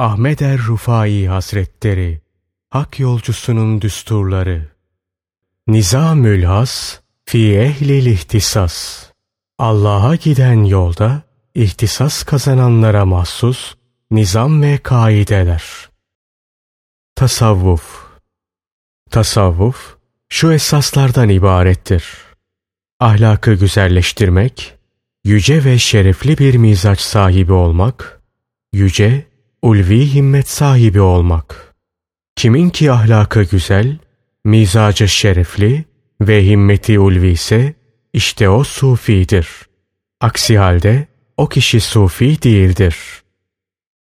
Ahmet er Rufai Hazretleri Hak yolcusunun düsturları Nizamül Has fi ehlil ihtisas Allah'a giden yolda ihtisas kazananlara mahsus nizam ve kaideler. Tasavvuf Tasavvuf şu esaslardan ibarettir. Ahlakı güzelleştirmek, yüce ve şerefli bir mizaç sahibi olmak, yüce, ulvi himmet sahibi olmak. Kimin ki ahlakı güzel, mizacı şerefli ve himmeti ulvi ise işte o sufidir. Aksi halde o kişi sufi değildir.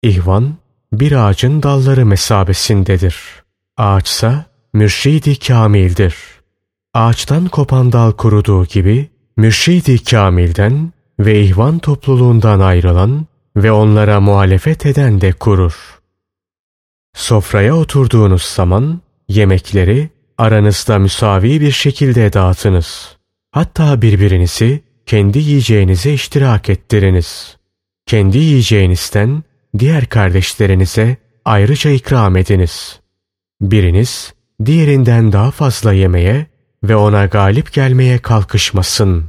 İhvan bir ağacın dalları mesabesindedir. Ağaçsa mürşidi kamildir. Ağaçtan kopan dal kuruduğu gibi mürşidi kamilden ve ihvan topluluğundan ayrılan ve onlara muhalefet eden de kurur. Sofraya oturduğunuz zaman yemekleri aranızda müsavi bir şekilde dağıtınız. Hatta birbirinizi kendi yiyeceğinize iştirak ettiriniz. Kendi yiyeceğinizden diğer kardeşlerinize ayrıca ikram ediniz. Biriniz diğerinden daha fazla yemeye ve ona galip gelmeye kalkışmasın.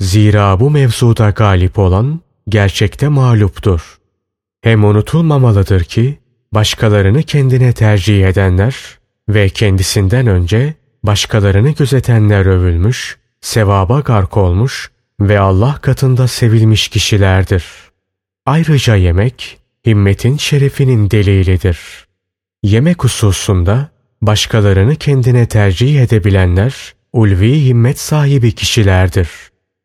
Zira bu mevzuda galip olan gerçekte mağluptur. Hem unutulmamalıdır ki başkalarını kendine tercih edenler ve kendisinden önce başkalarını gözetenler övülmüş, sevaba gark olmuş ve Allah katında sevilmiş kişilerdir. Ayrıca yemek, himmetin şerefinin delilidir. Yemek hususunda başkalarını kendine tercih edebilenler, ulvi himmet sahibi kişilerdir.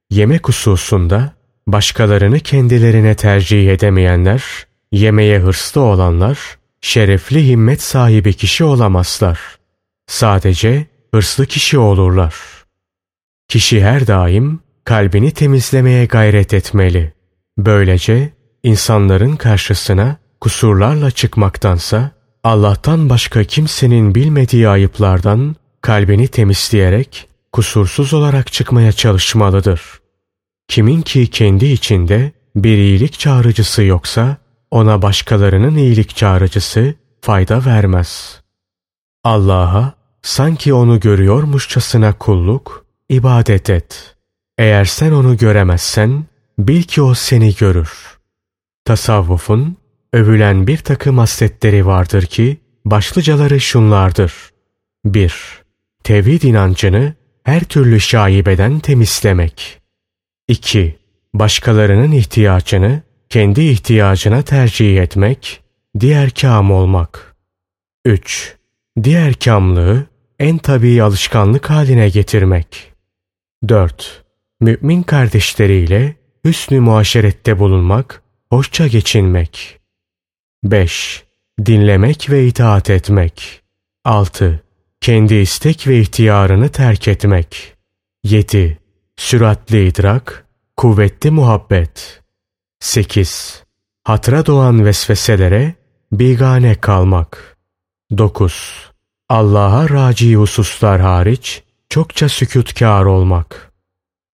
Yemek hususunda başkalarını kendilerine tercih edemeyenler, yemeye hırslı olanlar, şerefli himmet sahibi kişi olamazlar. Sadece hırslı kişi olurlar. Kişi her daim kalbini temizlemeye gayret etmeli. Böylece insanların karşısına kusurlarla çıkmaktansa Allah'tan başka kimsenin bilmediği ayıplardan kalbini temizleyerek kusursuz olarak çıkmaya çalışmalıdır. Kimin ki kendi içinde bir iyilik çağrıcısı yoksa ona başkalarının iyilik çağrıcısı fayda vermez. Allah'a sanki onu görüyormuşçasına kulluk, ibadet et. Eğer sen onu göremezsen bil ki o seni görür. Tasavvufun övülen bir takım hasletleri vardır ki başlıcaları şunlardır. 1. Tevhid inancını her türlü şaibeden temizlemek. 2. Başkalarının ihtiyacını kendi ihtiyacına tercih etmek, diğer kam olmak. 3. Diğer kamlığı en tabii alışkanlık haline getirmek. 4. Mümin kardeşleriyle hüsnü muaşerette bulunmak, hoşça geçinmek. 5. Dinlemek ve itaat etmek. 6. Kendi istek ve ihtiyarını terk etmek. 7. Süratli idrak, kuvvetli muhabbet. 8. Hatıra doğan vesveselere bigane kalmak. 9. Allah'a raci hususlar hariç çokça sükutkar olmak.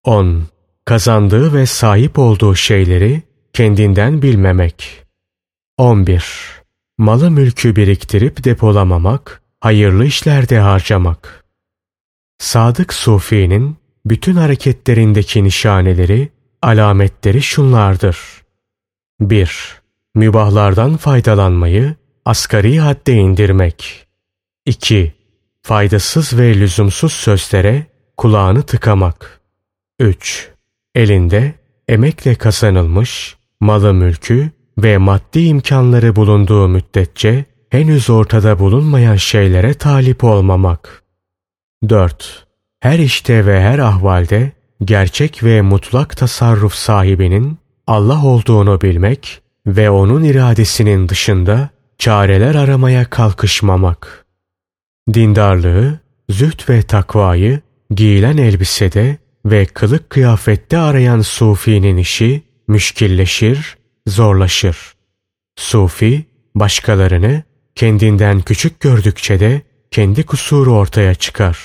10. Kazandığı ve sahip olduğu şeyleri kendinden bilmemek. 11. Malı mülkü biriktirip depolamamak, hayırlı işlerde harcamak. Sadık Sufi'nin bütün hareketlerindeki nişaneleri, alametleri şunlardır. 1. Mübahlardan faydalanmayı asgari hadde indirmek. 2. Faydasız ve lüzumsuz sözlere kulağını tıkamak. 3. Elinde emekle kazanılmış malı mülkü ve maddi imkanları bulunduğu müddetçe henüz ortada bulunmayan şeylere talip olmamak. 4. Her işte ve her ahvalde gerçek ve mutlak tasarruf sahibinin Allah olduğunu bilmek ve onun iradesinin dışında çareler aramaya kalkışmamak. Dindarlığı, züht ve takvayı giyilen elbisede ve kılık kıyafette arayan sufinin işi müşkilleşir, zorlaşır. Sufi, başkalarını kendinden küçük gördükçe de kendi kusuru ortaya çıkar.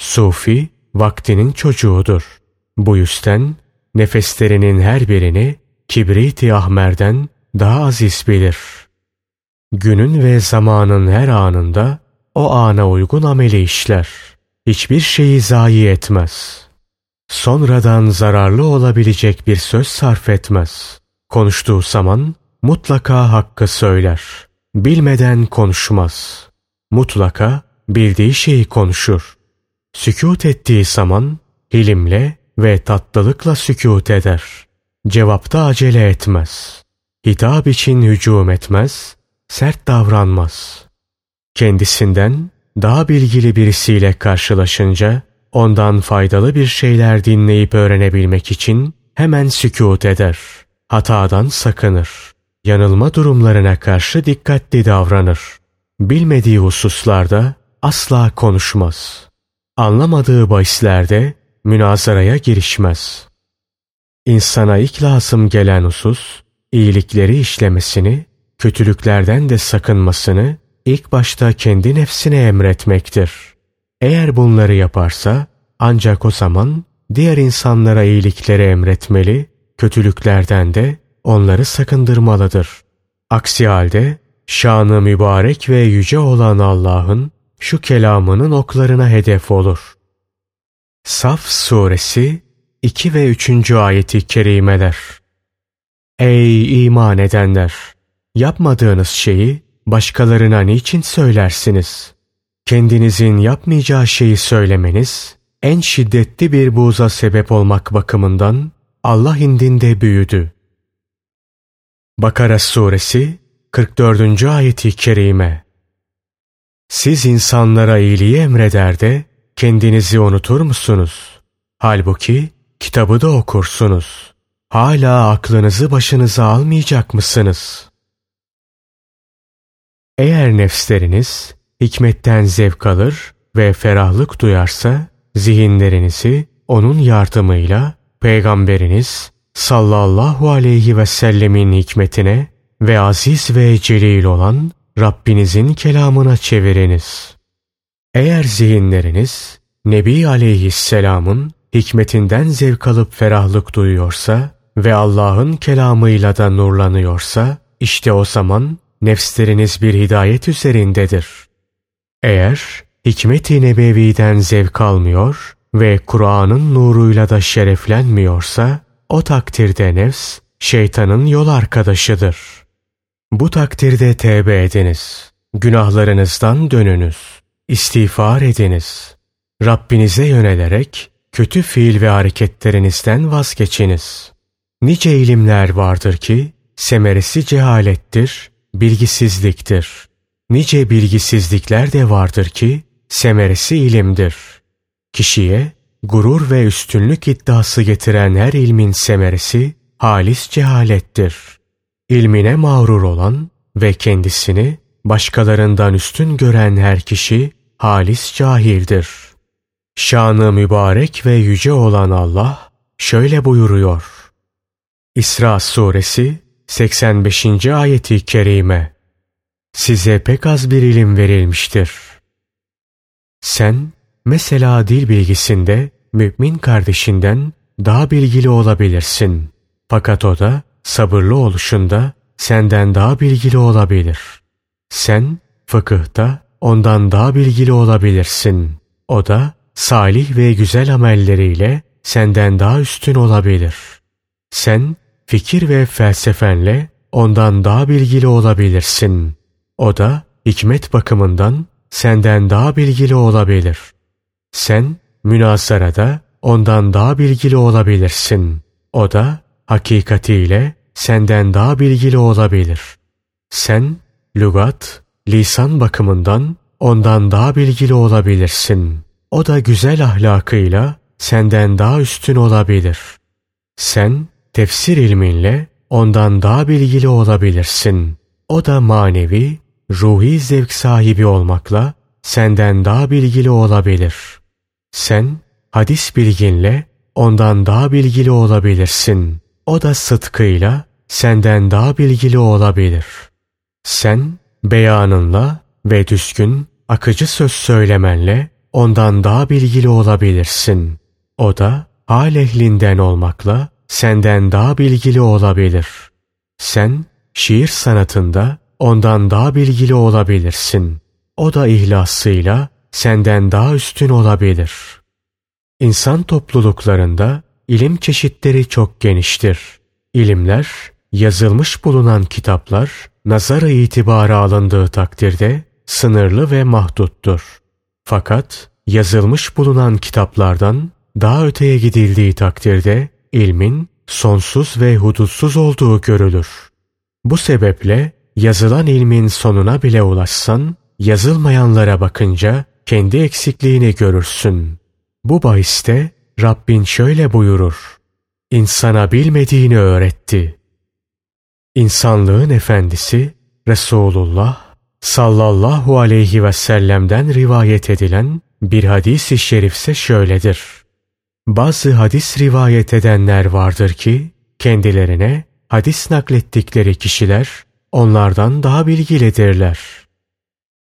Sufi, vaktinin çocuğudur. Bu yüzden nefeslerinin her birini kibrit-i ahmerden daha aziz bilir. Günün ve zamanın her anında o ana uygun ameli işler. Hiçbir şeyi zayi etmez. Sonradan zararlı olabilecek bir söz sarf etmez. Konuştuğu zaman mutlaka hakkı söyler. Bilmeden konuşmaz. Mutlaka bildiği şeyi konuşur. Sükut ettiği zaman hilimle ve tatlılıkla sükut eder. Cevapta acele etmez. Hitap için hücum etmez, sert davranmaz. Kendisinden daha bilgili birisiyle karşılaşınca ondan faydalı bir şeyler dinleyip öğrenebilmek için hemen sükut eder. Hatadan sakınır. Yanılma durumlarına karşı dikkatli davranır. Bilmediği hususlarda asla konuşmaz. Anlamadığı bahislerde münazaraya girişmez. İnsana ilk lazım gelen husus, iyilikleri işlemesini, kötülüklerden de sakınmasını ilk başta kendi nefsine emretmektir. Eğer bunları yaparsa ancak o zaman diğer insanlara iyilikleri emretmeli, kötülüklerden de onları sakındırmalıdır. Aksi halde şanı mübarek ve yüce olan Allah'ın şu kelamının oklarına hedef olur. Saf suresi 2 ve 3. ayeti kerimeler. Ey iman edenler! Yapmadığınız şeyi başkalarına niçin söylersiniz? Kendinizin yapmayacağı şeyi söylemeniz en şiddetli bir buğza sebep olmak bakımından Allah indinde büyüdü. Bakara suresi 44. ayeti kerime Siz insanlara iyiliği emreder de kendinizi unutur musunuz? Halbuki kitabı da okursunuz. Hala aklınızı başınıza almayacak mısınız? Eğer nefsleriniz hikmetten zevk alır ve ferahlık duyarsa zihinlerinizi onun yardımıyla Peygamberiniz sallallahu aleyhi ve sellemin hikmetine ve aziz ve celil olan Rabbinizin kelamına çeviriniz. Eğer zihinleriniz Nebi aleyhisselamın hikmetinden zevk alıp ferahlık duyuyorsa ve Allah'ın kelamıyla da nurlanıyorsa işte o zaman nefsleriniz bir hidayet üzerindedir. Eğer hikmet-i nebeviden zevk almıyor ve Kur'an'ın nuruyla da şereflenmiyorsa o takdirde nefs şeytanın yol arkadaşıdır. Bu takdirde tevbe ediniz. Günahlarınızdan dönünüz. İstiğfar ediniz. Rabbinize yönelerek kötü fiil ve hareketlerinizden vazgeçiniz. Nice ilimler vardır ki semeresi cehalettir, bilgisizliktir. Nice bilgisizlikler de vardır ki semeresi ilimdir. Kişiye gurur ve üstünlük iddiası getiren her ilmin semeresi halis cehalettir. İlmine mağrur olan ve kendisini başkalarından üstün gören her kişi halis cahildir. Şanı mübarek ve yüce olan Allah şöyle buyuruyor. İsra suresi 85. ayeti kerime Size pek az bir ilim verilmiştir. Sen mesela dil bilgisinde mümin kardeşinden daha bilgili olabilirsin. Fakat o da sabırlı oluşunda senden daha bilgili olabilir. Sen fıkıhta ondan daha bilgili olabilirsin. O da salih ve güzel amelleriyle senden daha üstün olabilir. Sen fikir ve felsefenle ondan daha bilgili olabilirsin. O da hikmet bakımından senden daha bilgili olabilir. Sen münazarada ondan daha bilgili olabilirsin. O da hakikatiyle senden daha bilgili olabilir. Sen lügat, lisan bakımından ondan daha bilgili olabilirsin. O da güzel ahlakıyla senden daha üstün olabilir. Sen tefsir ilminle ondan daha bilgili olabilirsin. O da manevi, ruhi zevk sahibi olmakla senden daha bilgili olabilir. Sen hadis bilginle ondan daha bilgili olabilirsin. O da sıtkıyla senden daha bilgili olabilir. Sen beyanınla ve düzgün, akıcı söz söylemenle ondan daha bilgili olabilirsin. O da hal ehlinden olmakla senden daha bilgili olabilir. Sen şiir sanatında ondan daha bilgili olabilirsin. O da ihlasıyla senden daha üstün olabilir. İnsan topluluklarında ilim çeşitleri çok geniştir. İlimler, yazılmış bulunan kitaplar, nazara itibara alındığı takdirde sınırlı ve mahduttur. Fakat yazılmış bulunan kitaplardan daha öteye gidildiği takdirde ilmin sonsuz ve hudutsuz olduğu görülür. Bu sebeple yazılan ilmin sonuna bile ulaşsan, yazılmayanlara bakınca kendi eksikliğini görürsün. Bu bahiste Rabbin şöyle buyurur. İnsana bilmediğini öğretti. İnsanlığın efendisi Resulullah sallallahu aleyhi ve sellem'den rivayet edilen bir hadis-i şerifse şöyledir. Bazı hadis rivayet edenler vardır ki kendilerine hadis naklettikleri kişiler onlardan daha bilgilidirler.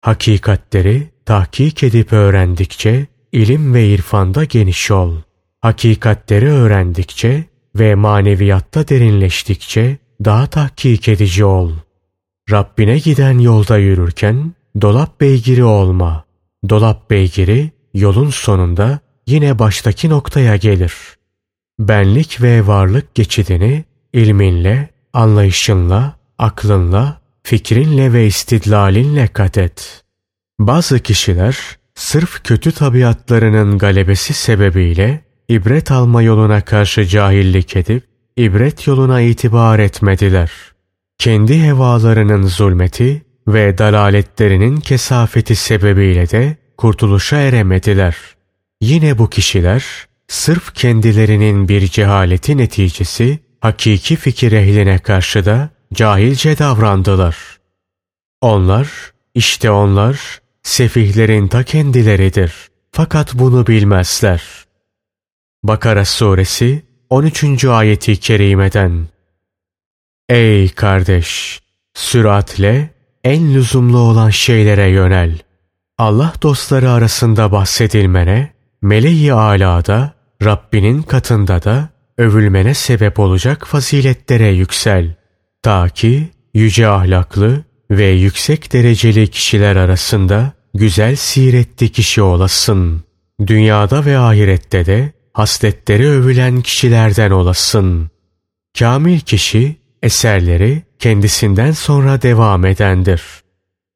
Hakikatleri tahkik edip öğrendikçe ilim ve irfanda geniş ol. Hakikatleri öğrendikçe ve maneviyatta derinleştikçe daha tahkik edici ol. Rabbine giden yolda yürürken dolap beygiri olma. Dolap beygiri yolun sonunda yine baştaki noktaya gelir. Benlik ve varlık geçidini ilminle, anlayışınla, aklınla, fikrinle ve istidlalinle kat et. Bazı kişiler sırf kötü tabiatlarının galebesi sebebiyle ibret alma yoluna karşı cahillik edip ibret yoluna itibar etmediler. Kendi hevalarının zulmeti ve dalaletlerinin kesafeti sebebiyle de kurtuluşa eremediler. Yine bu kişiler sırf kendilerinin bir cehaleti neticesi hakiki fikir ehline karşı da cahilce davrandılar. Onlar, işte onlar sefihlerin ta kendileridir. Fakat bunu bilmezler. Bakara suresi 13. ayeti kerimeden Ey kardeş! Süratle en lüzumlu olan şeylere yönel. Allah dostları arasında bahsedilmene, meleği alada, Rabbinin katında da övülmene sebep olacak faziletlere yüksel. Ta ki yüce ahlaklı ve yüksek dereceli kişiler arasında güzel siretli kişi olasın. Dünyada ve ahirette de hasletleri övülen kişilerden olasın. Kamil kişi eserleri kendisinden sonra devam edendir.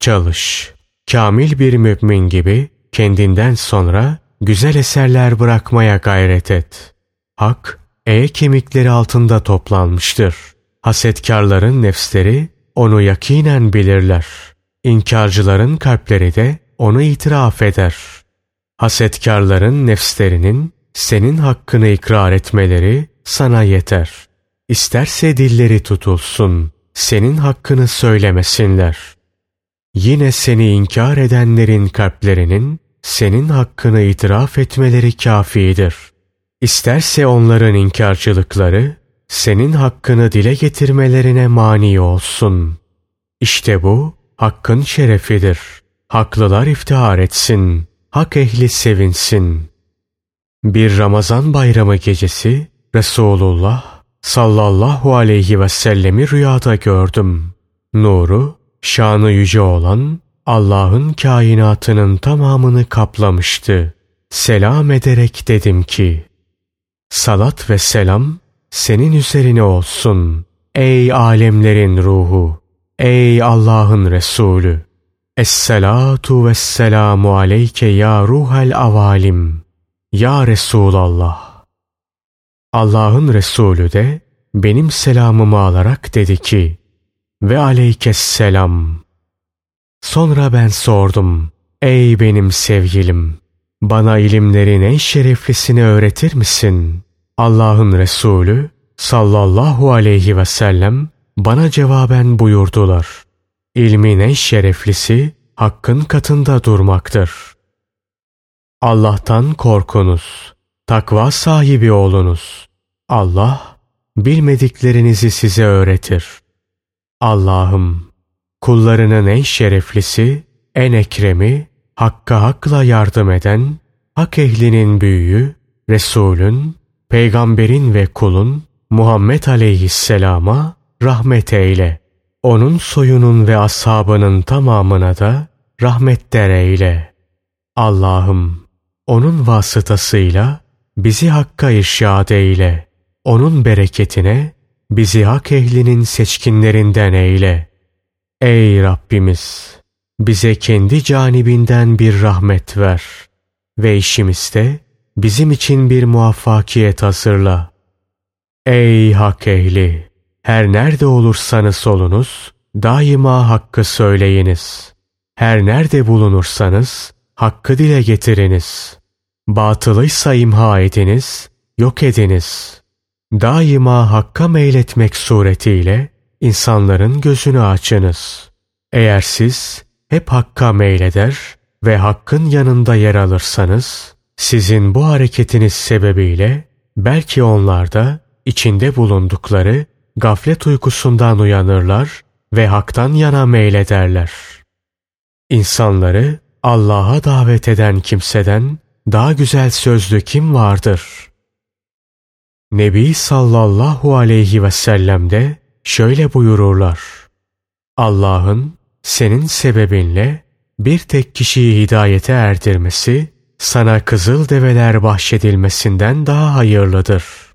Çalış. Kamil bir mümin gibi kendinden sonra güzel eserler bırakmaya gayret et. Hak, e kemikleri altında toplanmıştır. Hasetkarların nefsleri onu yakinen bilirler. İnkarcıların kalpleri de onu itiraf eder. Hasetkarların nefslerinin senin hakkını ikrar etmeleri sana yeter. İsterse dilleri tutulsun, senin hakkını söylemesinler. Yine seni inkar edenlerin kalplerinin senin hakkını itiraf etmeleri kafidir. İsterse onların inkarcılıkları senin hakkını dile getirmelerine mani olsun. İşte bu hakkın şerefidir. Haklılar iftihar etsin, hak ehli sevinsin. Bir Ramazan bayramı gecesi Resulullah sallallahu aleyhi ve sellemi rüyada gördüm. Nuru, şanı yüce olan Allah'ın kainatının tamamını kaplamıştı. Selam ederek dedim ki, Salat ve selam senin üzerine olsun. Ey alemlerin ruhu, ey Allah'ın Resulü. Esselatu vesselamu aleyke ya ruhel avalim. Ya Resulallah. Allah'ın Resulü de benim selamımı alarak dedi ki ve aleykesselam. Sonra ben sordum. Ey benim sevgilim! Bana ilimlerin en şereflisini öğretir misin? Allah'ın Resulü sallallahu aleyhi ve sellem bana cevaben buyurdular. İlmin en şereflisi hakkın katında durmaktır. Allah'tan korkunuz, takva sahibi olunuz. Allah bilmediklerinizi size öğretir. Allah'ım kullarının en şereflisi, en ekremi, hakka hakla yardım eden, hak ehlinin büyüğü, Resulün, peygamberin ve kulun Muhammed aleyhisselama rahmet eyle. onun soyunun ve ashabının tamamına da rahmetler eyle. Allah'ım onun vasıtasıyla bizi hakka irşad eyle. Onun bereketine bizi hak ehlinin seçkinlerinden eyle. Ey Rabbimiz! Bize kendi canibinden bir rahmet ver ve işimizde bizim için bir muvaffakiyet hazırla. Ey hak ehli! Her nerede olursanız olunuz, daima hakkı söyleyiniz. Her nerede bulunursanız, hakkı dile getiriniz. Batılıysa imha ediniz, yok ediniz. Daima hakka meyletmek suretiyle insanların gözünü açınız. Eğer siz hep hakka meyleder ve hakkın yanında yer alırsanız, sizin bu hareketiniz sebebiyle belki onlar da içinde bulundukları gaflet uykusundan uyanırlar ve haktan yana meylederler. İnsanları Allah'a davet eden kimseden daha güzel sözlü kim vardır? Nebi sallallahu aleyhi ve sellem de şöyle buyururlar. Allah'ın senin sebebinle bir tek kişiyi hidayete erdirmesi sana kızıl develer bahşedilmesinden daha hayırlıdır.''